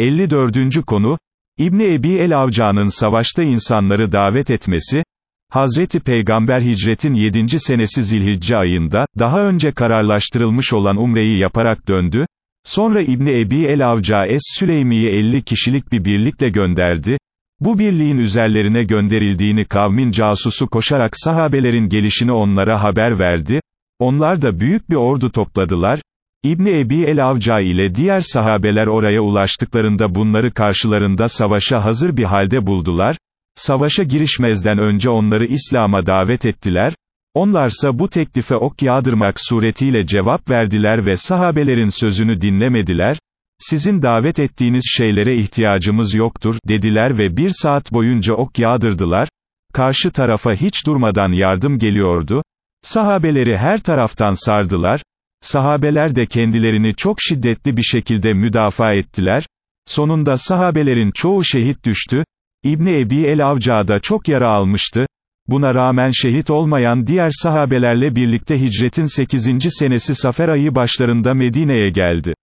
54. konu, İbni Ebi el-Avca'nın savaşta insanları davet etmesi, Hazreti Peygamber hicretin 7. senesi Zilhicce ayında, daha önce kararlaştırılmış olan umreyi yaparak döndü, sonra İbni Ebi el-Avca Es-Süleymi'yi 50 kişilik bir birlikle gönderdi, bu birliğin üzerlerine gönderildiğini kavmin casusu koşarak sahabelerin gelişini onlara haber verdi, onlar da büyük bir ordu topladılar, İbni Ebi el-Avca ile diğer sahabeler oraya ulaştıklarında bunları karşılarında savaşa hazır bir halde buldular, savaşa girişmezden önce onları İslam'a davet ettiler, onlarsa bu teklife ok yağdırmak suretiyle cevap verdiler ve sahabelerin sözünü dinlemediler, sizin davet ettiğiniz şeylere ihtiyacımız yoktur, dediler ve bir saat boyunca ok yağdırdılar, karşı tarafa hiç durmadan yardım geliyordu, sahabeleri her taraftan sardılar, sahabeler de kendilerini çok şiddetli bir şekilde müdafaa ettiler, sonunda sahabelerin çoğu şehit düştü, İbni Ebi el-Avca da çok yara almıştı, buna rağmen şehit olmayan diğer sahabelerle birlikte hicretin 8. senesi Safer ayı başlarında Medine'ye geldi.